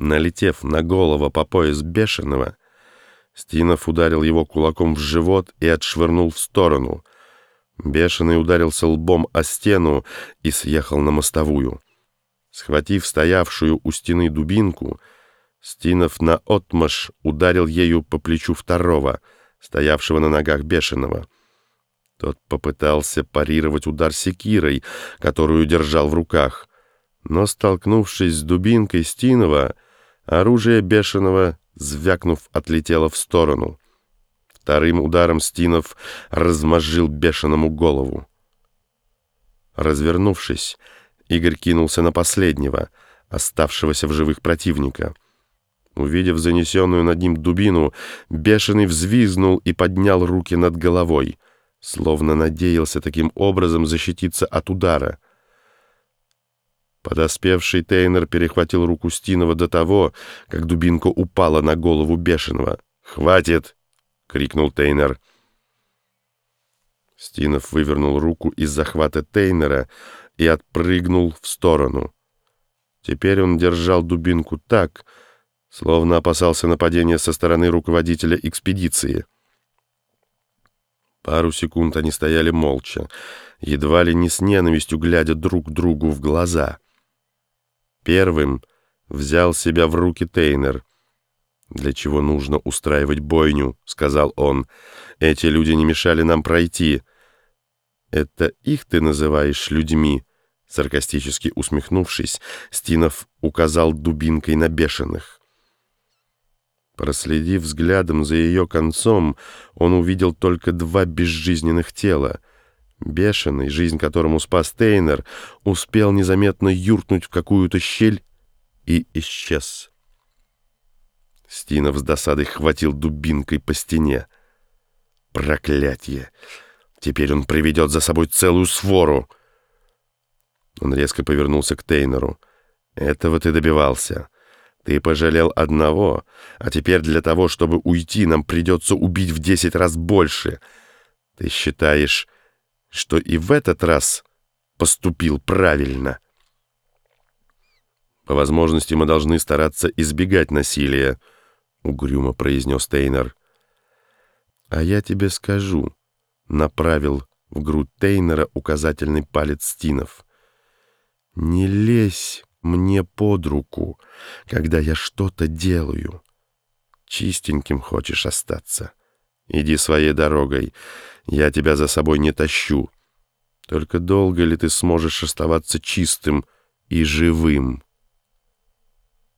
Налетев на голову по пояс бешеного, Стинов ударил его кулаком в живот и отшвырнул в сторону. Бешеный ударился лбом о стену и съехал на мостовую. Схватив стоявшую у стены дубинку, Стинов наотмашь ударил ею по плечу второго, стоявшего на ногах бешеного. Тот попытался парировать удар секирой, которую держал в руках, но, столкнувшись с дубинкой Стинова, оружие бешеного, звякнув, отлетело в сторону. Вторым ударом Стинов размозжил бешеному голову. Развернувшись, Игорь кинулся на последнего, оставшегося в живых противника. Увидев занесенную над ним дубину, бешеный взвизнул и поднял руки над головой, словно надеялся таким образом защититься от удара. Подоспевший Тейнер перехватил руку Стинова до того, как дубинка упала на голову бешеного. «Хватит!» — крикнул Тейнер. Стинов вывернул руку из захвата Тейнера и отпрыгнул в сторону. Теперь он держал дубинку так, словно опасался нападения со стороны руководителя экспедиции. Пару секунд они стояли молча, едва ли не с ненавистью глядя друг другу в глаза — Первым взял себя в руки Тейнер. «Для чего нужно устраивать бойню?» — сказал он. «Эти люди не мешали нам пройти». «Это их ты называешь людьми?» Саркастически усмехнувшись, Стинов указал дубинкой на бешеных. Проследив взглядом за ее концом, он увидел только два безжизненных тела — Бешеный, жизнь которому спас Тейнер, успел незаметно юркнуть в какую-то щель и исчез. Стинов с досадой хватил дубинкой по стене. Проклятье! Теперь он приведет за собой целую свору. Он резко повернулся к Тейнеру. «Этого ты добивался. Ты пожалел одного, а теперь для того, чтобы уйти, нам придется убить в десять раз больше. Ты считаешь, что и в этот раз поступил правильно. По возможности мы должны стараться избегать насилия, угрюмо произнес Тейнер. А я тебе скажу, направил в грудь Тейнера указательный палец Стинов. Не лезь мне под руку, когда я что-то делаю. Чистеньким хочешь остаться. Иди своей дорогой. Я тебя за собой не тащу. Только долго ли ты сможешь оставаться чистым и живым?»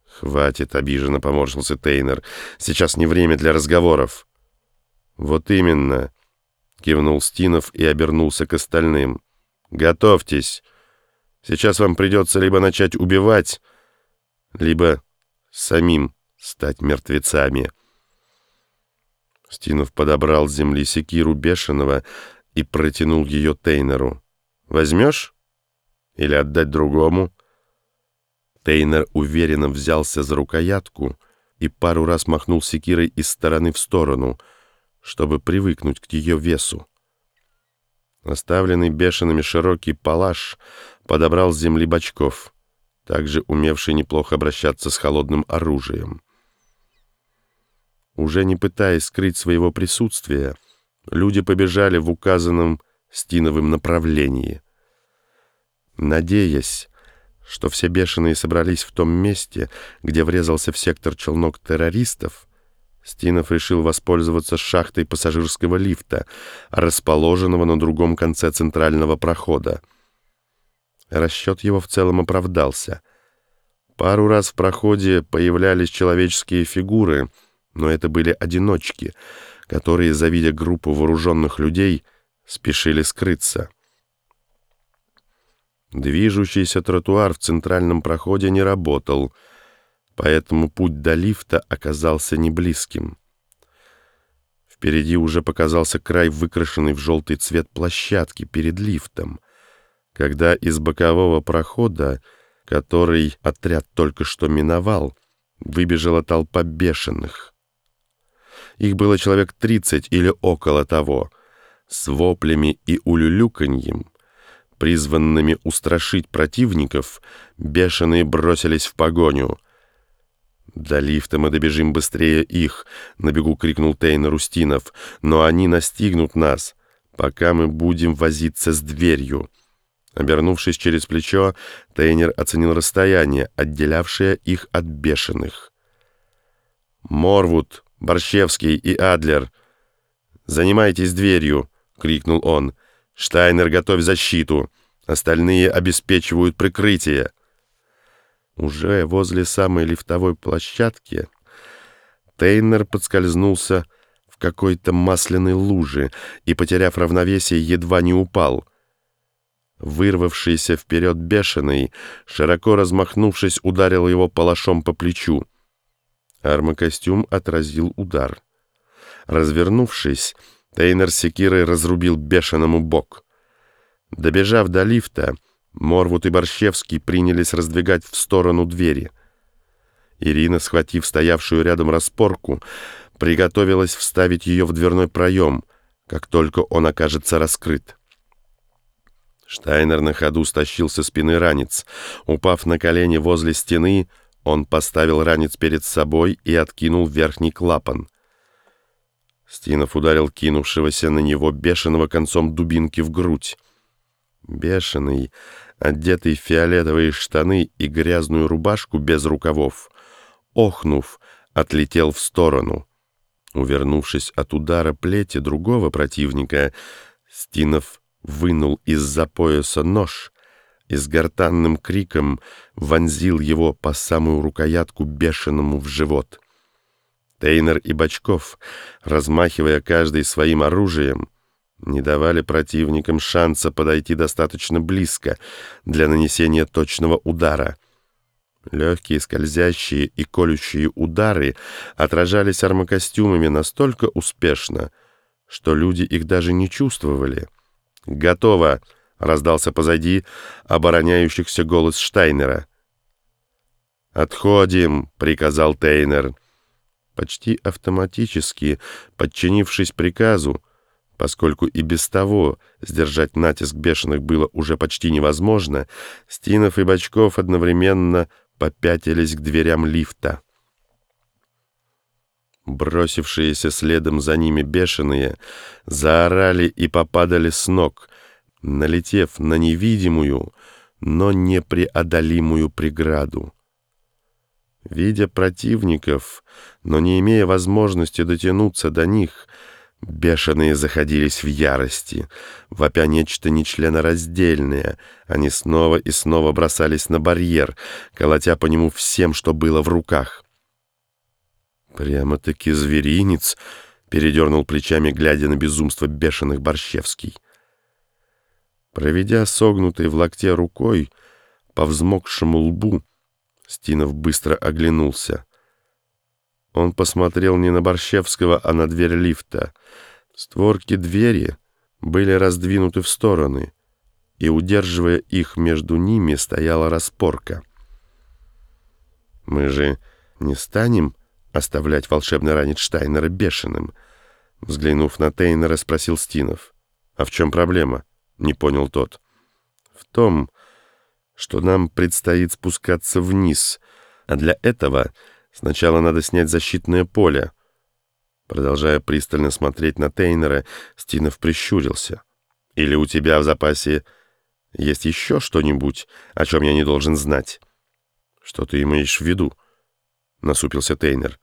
«Хватит», — обиженно поморщился Тейнер. «Сейчас не время для разговоров». «Вот именно», — кивнул Стинов и обернулся к остальным. «Готовьтесь. Сейчас вам придется либо начать убивать, либо самим стать мертвецами». Стинов подобрал с земли секиру бешеного и протянул ее Тейнеру. «Возьмешь? Или отдать другому?» Тейнер уверенно взялся за рукоятку и пару раз махнул секирой из стороны в сторону, чтобы привыкнуть к ее весу. Оставленный бешеными широкий палаш подобрал с земли бочков, также умевший неплохо обращаться с холодным оружием. Уже не пытаясь скрыть своего присутствия, люди побежали в указанном Стиновым направлении. Надеясь, что все бешеные собрались в том месте, где врезался в сектор челнок террористов, Стинов решил воспользоваться шахтой пассажирского лифта, расположенного на другом конце центрального прохода. Расчет его в целом оправдался. Пару раз в проходе появлялись человеческие фигуры — но это были одиночки, которые, завидя группу вооруженных людей, спешили скрыться. Движущийся тротуар в центральном проходе не работал, поэтому путь до лифта оказался неблизким. Впереди уже показался край выкрашенный в желтый цвет площадки перед лифтом, когда из бокового прохода, который отряд только что миновал, выбежала толпа бешеных. Их было человек тридцать или около того, с воплями и улюлюканьем, призванными устрашить противников, бешеные бросились в погоню. «До лифта мы добежим быстрее их!» — на бегу крикнул Тейнер Устинов. «Но они настигнут нас, пока мы будем возиться с дверью!» Обернувшись через плечо, Тейнер оценил расстояние, отделявшее их от бешеных. «Морвуд, Борщевский и Адлер, занимайтесь дверью!» — крикнул он. «Штайнер, готовь защиту! Остальные обеспечивают прикрытие!» Уже возле самой лифтовой площадки Тейнер подскользнулся в какой-то масляной луже и, потеряв равновесие, едва не упал. Вырвавшийся вперед бешеный, широко размахнувшись, ударил его палашом по плечу. Армокостюм отразил удар. Развернувшись, Тейнер секирой разрубил бешеному бок. Добежав до лифта, Морвуд и Борщевский принялись раздвигать в сторону двери. Ирина, схватив стоявшую рядом распорку, приготовилась вставить ее в дверной проем, как только он окажется раскрыт. Штайнер на ходу стащил со спины ранец. Упав на колени возле стены, он поставил ранец перед собой и откинул верхний клапан. Стинов ударил кинувшегося на него бешеного концом дубинки в грудь. Бешеный, одетый в фиолетовые штаны и грязную рубашку без рукавов, охнув, отлетел в сторону. Увернувшись от удара плети другого противника, Стинов вынул из-за пояса нож и с гортанным криком вонзил его по самую рукоятку бешеному в живот. Тейнер и Бочков, размахивая каждый своим оружием, не давали противникам шанса подойти достаточно близко для нанесения точного удара. Легкие, скользящие и колющие удары отражались армокостюмами настолько успешно, что люди их даже не чувствовали. «Готово!» — раздался позади обороняющихся голос Штайнера. «Отходим!» — приказал Тейнер. Почти автоматически, подчинившись приказу, Поскольку и без того сдержать натиск бешеных было уже почти невозможно, Стинов и Бочков одновременно попятились к дверям лифта. Бросившиеся следом за ними бешеные заорали и попадали с ног, налетев на невидимую, но непреодолимую преграду. Видя противников, но не имея возможности дотянуться до них, Бешеные заходились в ярости. Вопя нечто нечленораздельное, они снова и снова бросались на барьер, колотя по нему всем, что было в руках. «Прямо-таки зверинец!» — передернул плечами, глядя на безумство бешеных Борщевский. Проведя согнутой в локте рукой по взмокшему лбу, Стинов быстро оглянулся — он посмотрел не на Борщевского, а на дверь лифта. Створки двери были раздвинуты в стороны, и, удерживая их между ними, стояла распорка. «Мы же не станем оставлять волшебный ранец Штайнера бешеным?» Взглянув на Тейнера, спросил Стинов. «А в чем проблема?» — не понял тот. «В том, что нам предстоит спускаться вниз, а для этого Сначала надо снять защитное поле. Продолжая пристально смотреть на Тейнера, Стинов прищурился. Или у тебя в запасе есть еще что-нибудь, о чем я не должен знать? Что ты имеешь в виду? Насупился Тейнер.